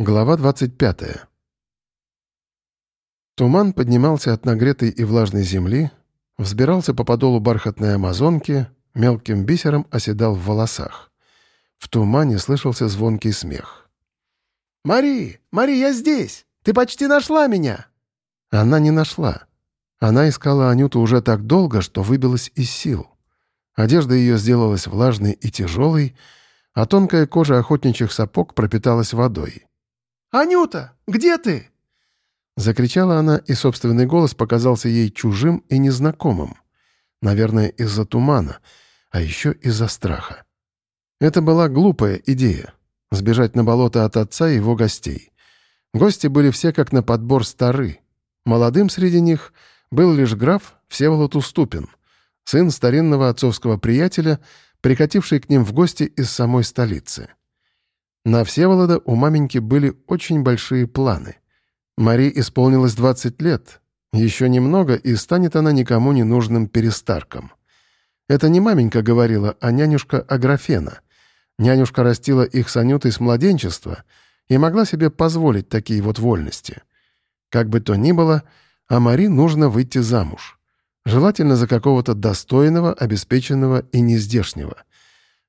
Глава 25. Туман поднимался от нагретой и влажной земли, взбирался по подолу бархатной амазонки, мелким бисером оседал в волосах. В тумане слышался звонкий смех. «Мари! Мари, я здесь! Ты почти нашла меня!» Она не нашла. Она искала Анюту уже так долго, что выбилась из сил. Одежда ее сделалась влажной и тяжелой, а тонкая кожа охотничьих сапог пропиталась водой. «Анюта, где ты?» Закричала она, и собственный голос показался ей чужим и незнакомым. Наверное, из-за тумана, а еще из-за страха. Это была глупая идея — сбежать на болото от отца и его гостей. Гости были все как на подбор стары. Молодым среди них был лишь граф Всеволод Уступин, сын старинного отцовского приятеля, прикативший к ним в гости из самой столицы. На Всеволода у маменьки были очень большие планы. Мари исполнилось 20 лет. Еще немного, и станет она никому не нужным перестарком. Это не маменька говорила, а нянюшка Аграфена. Нянюшка растила их с Анютой с младенчества и могла себе позволить такие вот вольности. Как бы то ни было, а Мари нужно выйти замуж. Желательно за какого-то достойного, обеспеченного и нездешнего.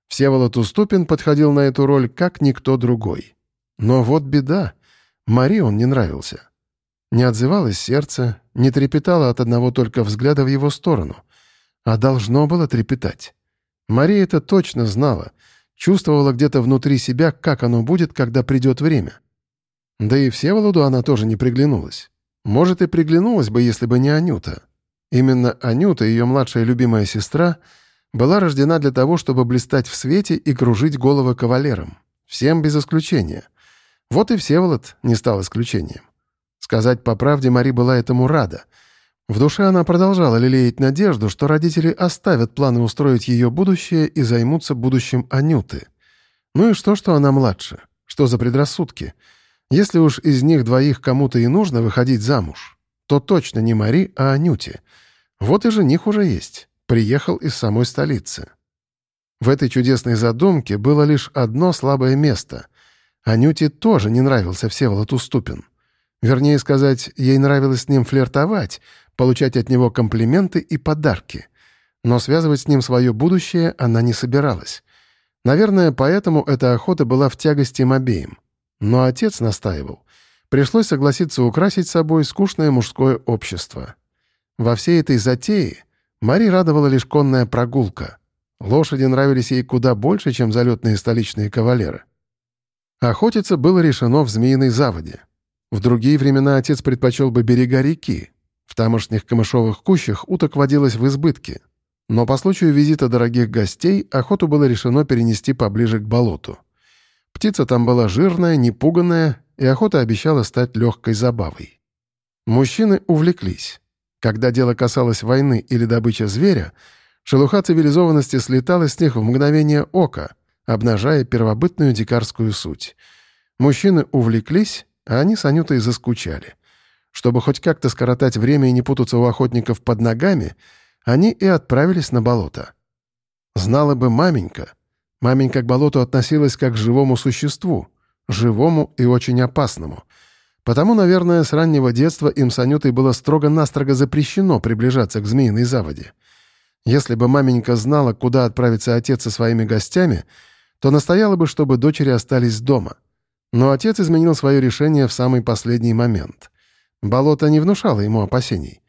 Всеволод Уступин подходил на эту роль как никто другой. Но вот беда. Мари он не нравился. Не отзывалось сердце, не трепетало от одного только взгляда в его сторону. А должно было трепетать. Мария это точно знала, чувствовала где-то внутри себя, как оно будет, когда придет время. Да и Всеволоду она тоже не приглянулась. Может, и приглянулась бы, если бы не Анюта. Именно Анюта, ее младшая любимая сестра — была рождена для того, чтобы блистать в свете и кружить головы кавалерам. Всем без исключения. Вот и Всеволод не стал исключением. Сказать по правде, Мари была этому рада. В душе она продолжала лелеять надежду, что родители оставят планы устроить ее будущее и займутся будущим Анюты. Ну и что, что она младше? Что за предрассудки? Если уж из них двоих кому-то и нужно выходить замуж, то точно не Мари, а Анюте. Вот и жених уже есть приехал из самой столицы. В этой чудесной задумке было лишь одно слабое место. Анюте тоже не нравился Всеволод Уступин. Вернее сказать, ей нравилось с ним флиртовать, получать от него комплименты и подарки. Но связывать с ним свое будущее она не собиралась. Наверное, поэтому эта охота была в тягости им обеим. Но отец настаивал. Пришлось согласиться украсить собой скучное мужское общество. Во всей этой затее Мари радовала лишь конная прогулка. Лошади нравились ей куда больше, чем залетные столичные кавалеры. Охотиться было решено в Змеиной заводе. В другие времена отец предпочел бы берега реки. В тамошних камышовых кущах уток водилось в избытке. Но по случаю визита дорогих гостей охоту было решено перенести поближе к болоту. Птица там была жирная, непуганная, и охота обещала стать легкой забавой. Мужчины увлеклись. Когда дело касалось войны или добычи зверя, шелуха цивилизованности слетала с них в мгновение ока, обнажая первобытную дикарскую суть. Мужчины увлеклись, а они с Анютой заскучали. Чтобы хоть как-то скоротать время и не путаться у охотников под ногами, они и отправились на болото. Знала бы маменька. Маменька к болоту относилась как к живому существу, живому и очень опасному — Потому, наверное, с раннего детства им с Анютой было строго-настрого запрещено приближаться к Змеиной заводе. Если бы маменька знала, куда отправится отец со своими гостями, то настояла бы, чтобы дочери остались дома. Но отец изменил свое решение в самый последний момент. Болото не внушало ему опасений.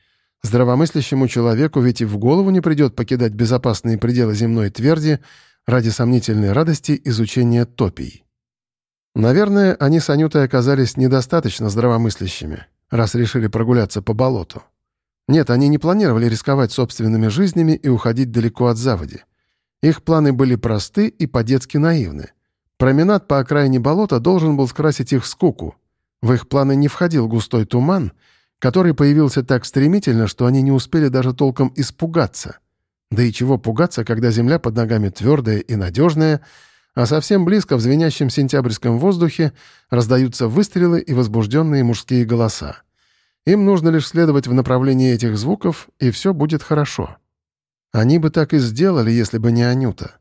Здравомыслящему человеку ведь и в голову не придет покидать безопасные пределы земной тверди ради сомнительной радости изучения топий. Наверное, они с Анютой оказались недостаточно здравомыслящими, раз решили прогуляться по болоту. Нет, они не планировали рисковать собственными жизнями и уходить далеко от заводи. Их планы были просты и по-детски наивны. Променад по окраине болота должен был скрасить их скуку. В их планы не входил густой туман, который появился так стремительно, что они не успели даже толком испугаться. Да и чего пугаться, когда земля под ногами твердая и надежная — а совсем близко в звенящем сентябрьском воздухе раздаются выстрелы и возбужденные мужские голоса. Им нужно лишь следовать в направлении этих звуков, и все будет хорошо. Они бы так и сделали, если бы не Анюта.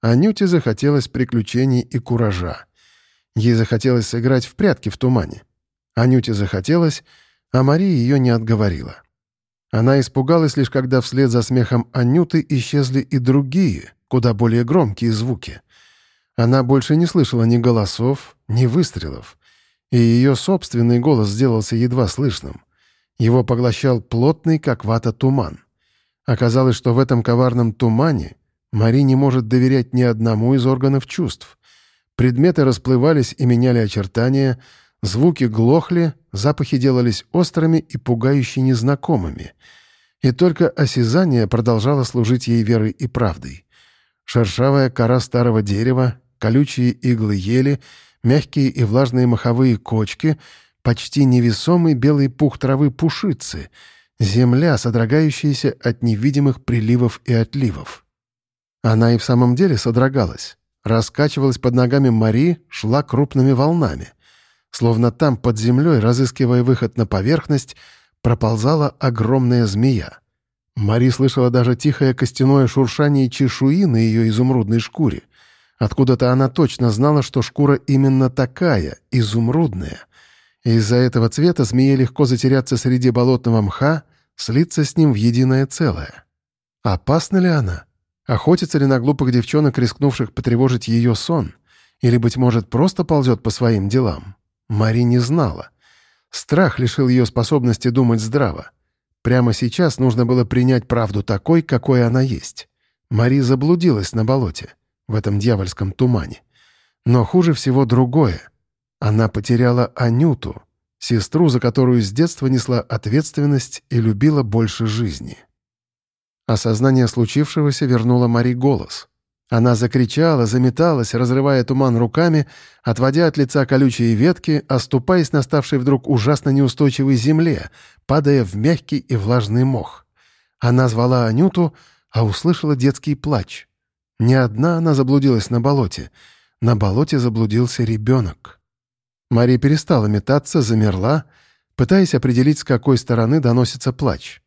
Анюте захотелось приключений и куража. Ей захотелось сыграть в прятки в тумане. Анюте захотелось, а Мария ее не отговорила. Она испугалась лишь, когда вслед за смехом Анюты исчезли и другие, куда более громкие звуки. Она больше не слышала ни голосов, ни выстрелов, и ее собственный голос сделался едва слышным. Его поглощал плотный, как вата, туман. Оказалось, что в этом коварном тумане Мари не может доверять ни одному из органов чувств. Предметы расплывались и меняли очертания, звуки глохли, запахи делались острыми и пугающе незнакомыми. И только осязание продолжало служить ей верой и правдой. Шершавая кора старого дерева, колючие иглы ели, мягкие и влажные маховые кочки, почти невесомый белый пух травы пушицы — Земля, содрогающаяся от невидимых приливов и отливов. Она и в самом деле содрогалась. Раскачивалась под ногами Мари, шла крупными волнами. Словно там, под землей, разыскивая выход на поверхность, проползала огромная змея. Мари слышала даже тихое костяное шуршание чешуи на ее изумрудной шкуре. Откуда-то она точно знала, что шкура именно такая, изумрудная. Из-за этого цвета змее легко затеряться среди болотного мха, слиться с ним в единое целое. Опасна ли она? Охотится ли на глупых девчонок, рискнувших потревожить ее сон? Или, быть может, просто ползет по своим делам? Мари не знала. Страх лишил ее способности думать здраво. Прямо сейчас нужно было принять правду такой, какой она есть. Мари заблудилась на болоте, в этом дьявольском тумане. Но хуже всего другое — она потеряла Анюту, сестру, за которую с детства несла ответственность и любила больше жизни. Осознание случившегося вернуло Мари голос. Она закричала, заметалась, разрывая туман руками, отводя от лица колючие ветки, оступаясь на ставшей вдруг ужасно неустойчивой земле, падая в мягкий и влажный мох. Она звала Анюту, а услышала детский плач. Не одна она заблудилась на болоте. На болоте заблудился ребенок. Мария перестала метаться, замерла, пытаясь определить, с какой стороны доносится плач.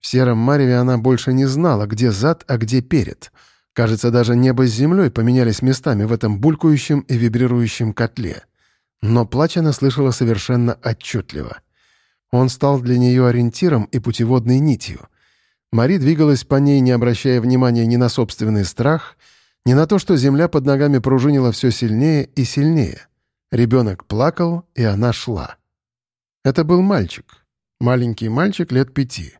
В сером мареве она больше не знала, где зад, а где перед. Кажется, даже небо с землей поменялись местами в этом булькающем и вибрирующем котле. Но плач она слышала совершенно отчетливо. Он стал для нее ориентиром и путеводной нитью. Мари двигалась по ней, не обращая внимания ни на собственный страх, ни на то, что земля под ногами пружинила все сильнее и сильнее — Ребенок плакал, и она шла. Это был мальчик. Маленький мальчик лет пяти.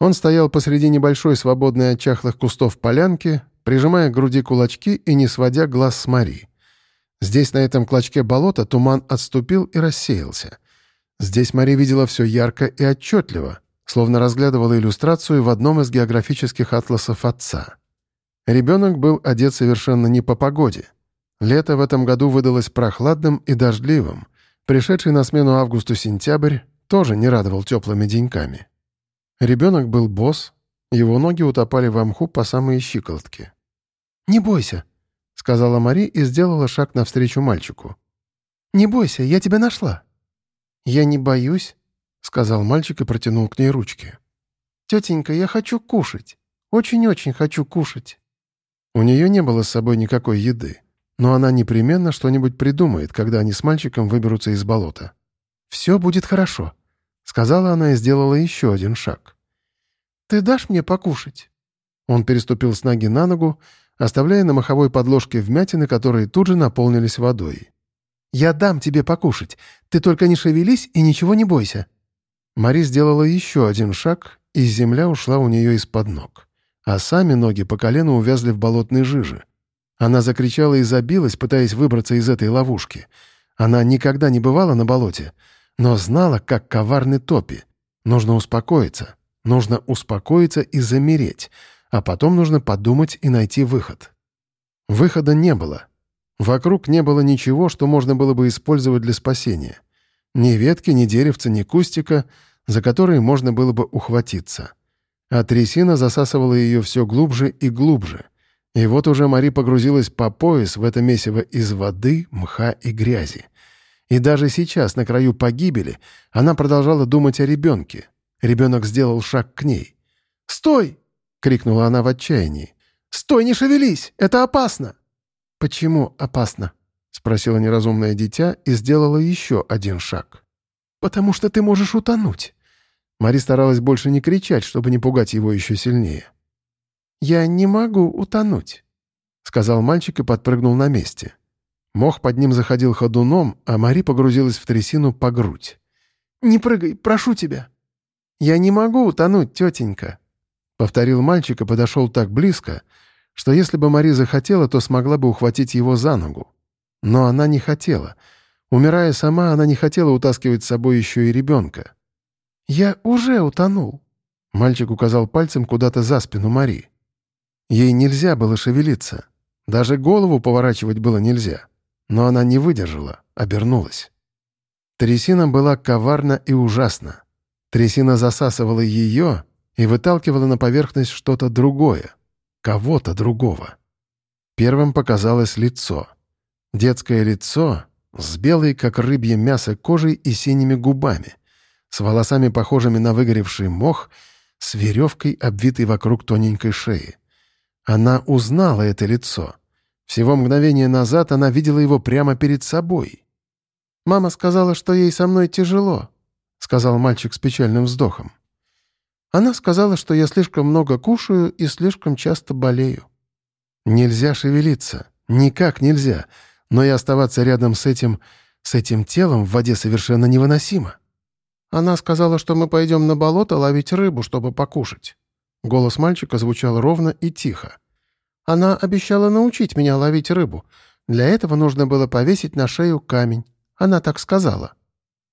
Он стоял посреди небольшой свободной от чахлых кустов полянки, прижимая к груди кулачки и не сводя глаз с Мари. Здесь, на этом клочке болота, туман отступил и рассеялся. Здесь Мари видела все ярко и отчетливо, словно разглядывала иллюстрацию в одном из географических атласов отца. Ребенок был одет совершенно не по погоде — Лето в этом году выдалось прохладным и дождливым. Пришедший на смену августу-сентябрь тоже не радовал теплыми деньками. Ребенок был босс, его ноги утопали в мху по самые щиколотки. «Не бойся», — сказала Мари и сделала шаг навстречу мальчику. «Не бойся, я тебя нашла». «Я не боюсь», — сказал мальчик и протянул к ней ручки. «Тетенька, я хочу кушать. Очень-очень хочу кушать». У нее не было с собой никакой еды но она непременно что-нибудь придумает, когда они с мальчиком выберутся из болота. «Все будет хорошо», — сказала она и сделала еще один шаг. «Ты дашь мне покушать?» Он переступил с ноги на ногу, оставляя на маховой подложке вмятины, которые тут же наполнились водой. «Я дам тебе покушать. Ты только не шевелись и ничего не бойся». Мари сделала еще один шаг, и земля ушла у нее из-под ног. А сами ноги по колено увязли в болотной жиже. Она закричала и забилась, пытаясь выбраться из этой ловушки. Она никогда не бывала на болоте, но знала, как коварны топи. Нужно успокоиться. Нужно успокоиться и замереть, а потом нужно подумать и найти выход. Выхода не было. Вокруг не было ничего, что можно было бы использовать для спасения. Ни ветки, ни деревца, ни кустика, за которые можно было бы ухватиться. А трясина засасывала ее все глубже и глубже. И вот уже Мари погрузилась по пояс в это месиво из воды, мха и грязи. И даже сейчас, на краю погибели, она продолжала думать о ребенке. Ребенок сделал шаг к ней. «Стой!» — крикнула она в отчаянии. «Стой, не шевелись! Это опасно!» «Почему опасно?» — спросила неразумное дитя и сделала еще один шаг. «Потому что ты можешь утонуть». Мари старалась больше не кричать, чтобы не пугать его еще сильнее. «Я не могу утонуть», — сказал мальчик и подпрыгнул на месте. Мох под ним заходил ходуном, а Мари погрузилась в трясину по грудь. «Не прыгай, прошу тебя». «Я не могу утонуть, тетенька», — повторил мальчик и подошел так близко, что если бы Мари захотела, то смогла бы ухватить его за ногу. Но она не хотела. Умирая сама, она не хотела утаскивать с собой еще и ребенка. «Я уже утонул», — мальчик указал пальцем куда-то за спину Мари. Ей нельзя было шевелиться. Даже голову поворачивать было нельзя. Но она не выдержала, обернулась. Трясина была коварна и ужасна. Трясина засасывала ее и выталкивала на поверхность что-то другое, кого-то другого. Первым показалось лицо. Детское лицо с белой, как рыбье мясо, кожей и синими губами, с волосами, похожими на выгоревший мох, с веревкой, обвитой вокруг тоненькой шеи. Она узнала это лицо. Всего мгновение назад она видела его прямо перед собой. «Мама сказала, что ей со мной тяжело», — сказал мальчик с печальным вздохом. «Она сказала, что я слишком много кушаю и слишком часто болею». «Нельзя шевелиться. Никак нельзя. Но и оставаться рядом с этим... с этим телом в воде совершенно невыносимо». «Она сказала, что мы пойдем на болото ловить рыбу, чтобы покушать». Голос мальчика звучал ровно и тихо. «Она обещала научить меня ловить рыбу. Для этого нужно было повесить на шею камень. Она так сказала».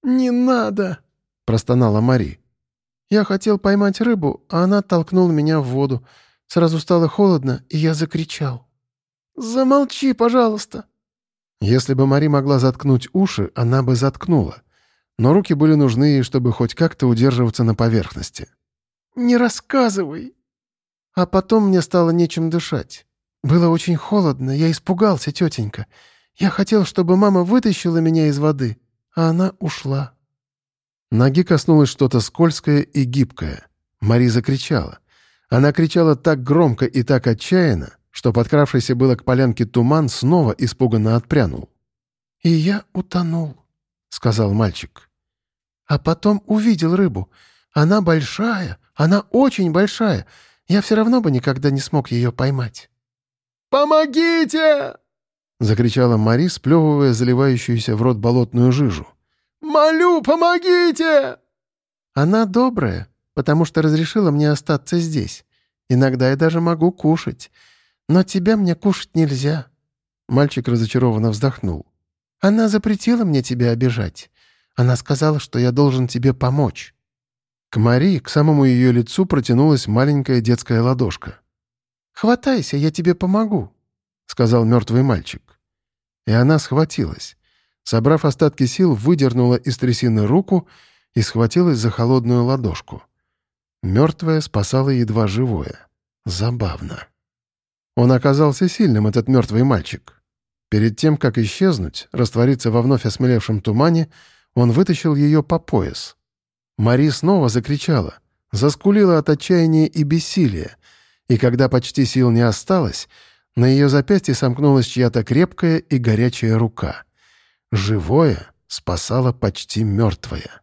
«Не надо!» — простонала Мари. «Я хотел поймать рыбу, а она толкнула меня в воду. Сразу стало холодно, и я закричал. «Замолчи, пожалуйста!» Если бы Мари могла заткнуть уши, она бы заткнула. Но руки были нужны чтобы хоть как-то удерживаться на поверхности. «Не рассказывай!» А потом мне стало нечем дышать. Было очень холодно, я испугался, тетенька. Я хотел, чтобы мама вытащила меня из воды, а она ушла. Ноги коснулось что-то скользкое и гибкое. Мари закричала. Она кричала так громко и так отчаянно, что подкравшийся было к полянке туман снова испуганно отпрянул. «И я утонул», — сказал мальчик. «А потом увидел рыбу. Она большая, она очень большая. Я все равно бы никогда не смог ее поймать». «Помогите!» — закричала Мари, сплевывая заливающуюся в рот болотную жижу. «Молю, помогите!» «Она добрая, потому что разрешила мне остаться здесь. Иногда я даже могу кушать. Но тебя мне кушать нельзя». Мальчик разочарованно вздохнул. «Она запретила мне тебя обижать. Она сказала, что я должен тебе помочь». К Мари, к самому ее лицу протянулась маленькая детская ладошка. «Хватайся, я тебе помогу», — сказал мертвый мальчик. И она схватилась. Собрав остатки сил, выдернула из трясины руку и схватилась за холодную ладошку. Мертвая спасала едва живое. Забавно. Он оказался сильным, этот мертвый мальчик. Перед тем, как исчезнуть, раствориться во вновь осмелевшем тумане, он вытащил ее по пояс. Мари снова закричала, заскулила от отчаяния и бессилия, и когда почти сил не осталось, на ее запястье сомкнулась чья-то крепкая и горячая рука. Живое спасало почти мертвое.